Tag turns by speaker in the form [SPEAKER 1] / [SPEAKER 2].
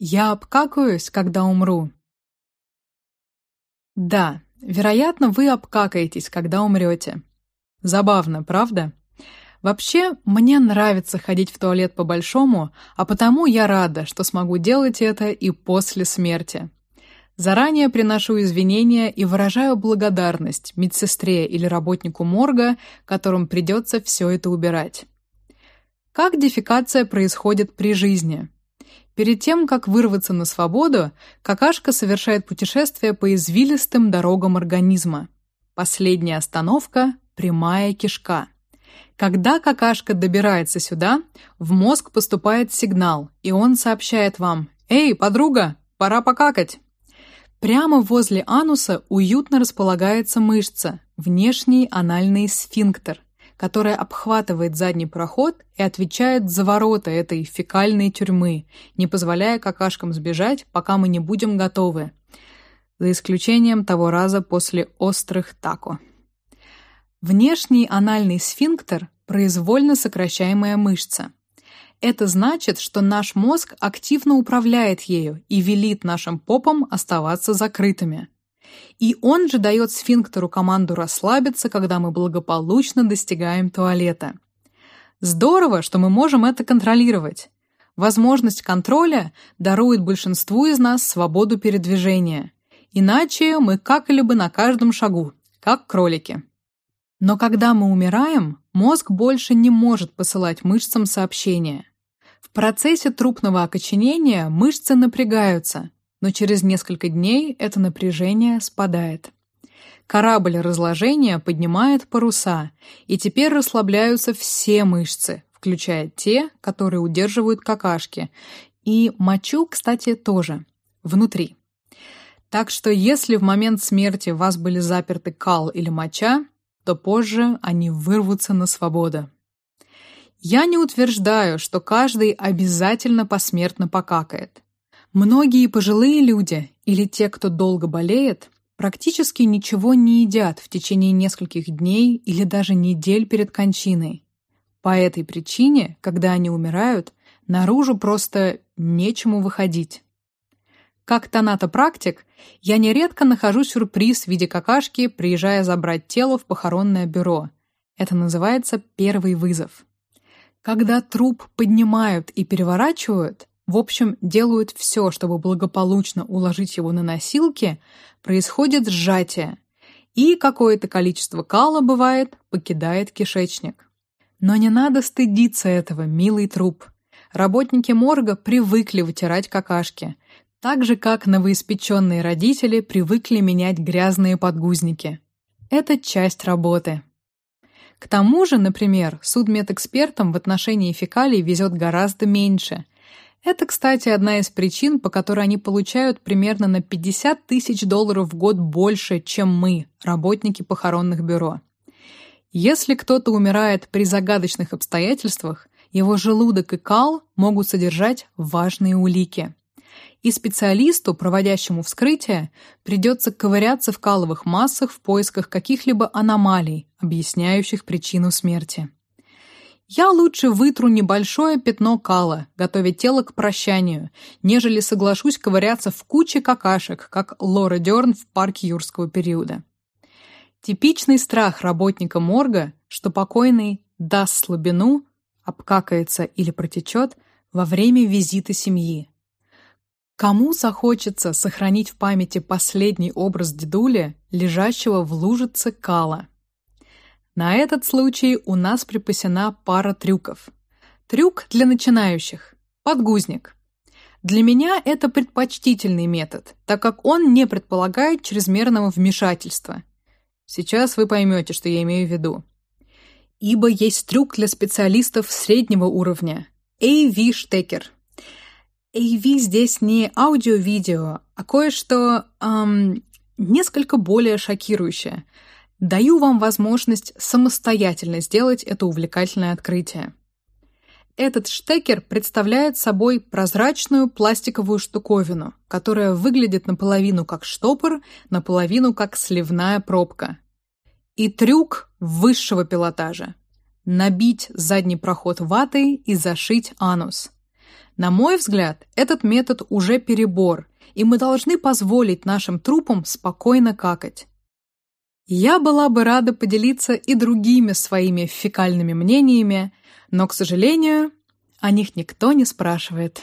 [SPEAKER 1] Я обкакаюсь, когда умру. Да, вероятно, вы обкакаетесь, когда умрете. Забавно, правда? Вообще, мне нравится ходить в туалет по-большому, а потому я рада, что смогу делать это и после смерти. Заранее приношу извинения и выражаю благодарность медсестре или работнику морга, которым придется все это убирать. Как дефекация происходит при жизни? Перед тем, как вырваться на свободу, какашка совершает путешествие по извилистым дорогам организма. Последняя остановка – прямая кишка. Когда какашка добирается сюда, в мозг поступает сигнал, и он сообщает вам «Эй, подруга, пора покакать!». Прямо возле ануса уютно располагается мышца, внешний анальный сфинктер, которая обхватывает задний проход и отвечает за ворота этой фекальной тюрьмы, не позволяя какашкам сбежать, пока мы не будем готовы. За исключением того раза после острых тако. Внешний анальный сфинктер – произвольно сокращаемая мышца. Это значит, что наш мозг активно управляет ею и велит нашим попам оставаться закрытыми. И он же дает сфинктеру команду расслабиться, когда мы благополучно достигаем туалета. Здорово, что мы можем это контролировать. Возможность контроля дарует большинству из нас свободу передвижения. Иначе мы какали бы на каждом шагу, как кролики. Но когда мы умираем, мозг больше не может посылать мышцам сообщения. В процессе трупного окоченения мышцы напрягаются, но через несколько дней это напряжение спадает. Корабль разложения поднимает паруса, и теперь расслабляются все мышцы, включая те, которые удерживают какашки, и мочу, кстати, тоже, внутри. Так что если в момент смерти вас были заперты кал или моча, то позже они вырвутся на свободу. Я не утверждаю, что каждый обязательно посмертно покакает. Многие пожилые люди или те, кто долго болеет, практически ничего не едят в течение нескольких дней или даже недель перед кончиной. По этой причине, когда они умирают, наружу просто нечему выходить. Как тонато-практик, я нередко нахожу сюрприз в виде какашки, приезжая забрать тело в похоронное бюро. Это называется первый вызов. Когда труп поднимают и переворачивают, в общем, делают все, чтобы благополучно уложить его на носилки, происходит сжатие, и какое-то количество кала, бывает, покидает кишечник. Но не надо стыдиться этого, милый труп. Работники морга привыкли вытирать какашки, так же, как новоиспеченные родители привыкли менять грязные подгузники. Это часть работы. К тому же, например, судмедэкспертам в отношении фекалий везет гораздо меньше – это, кстати, одна из причин, по которой они получают примерно на 50 тысяч долларов в год больше, чем мы, работники похоронных бюро. Если кто-то умирает при загадочных обстоятельствах, его желудок и кал могут содержать важные улики. И специалисту, проводящему вскрытие, придется ковыряться в каловых массах в поисках каких-либо аномалий, объясняющих причину смерти. Я лучше вытру небольшое пятно кала, готовя тело к прощанию, нежели соглашусь ковыряться в куче какашек, как Лора Дёрн в парке юрского периода. Типичный страх работника морга, что покойный даст слабину, обкакается или протечет во время визита семьи. Кому захочется сохранить в памяти последний образ дедули, лежащего в лужице кала? На этот случай у нас припасена пара трюков. Трюк для начинающих. Подгузник. Для меня это предпочтительный метод, так как он не предполагает чрезмерного вмешательства. Сейчас вы поймете, что я имею в виду. Ибо есть трюк для специалистов среднего уровня. AV-штекер. AV здесь не аудио-видео, а кое-что эм, несколько более шокирующее – Даю вам возможность самостоятельно сделать это увлекательное открытие. Этот штекер представляет собой прозрачную пластиковую штуковину, которая выглядит наполовину как штопор, наполовину как сливная пробка. И трюк высшего пилотажа – набить задний проход ватой и зашить анус. На мой взгляд, этот метод уже перебор, и мы должны позволить нашим трупам спокойно какать. Я была бы рада поделиться и другими своими фекальными мнениями, но, к сожалению, о них никто не спрашивает.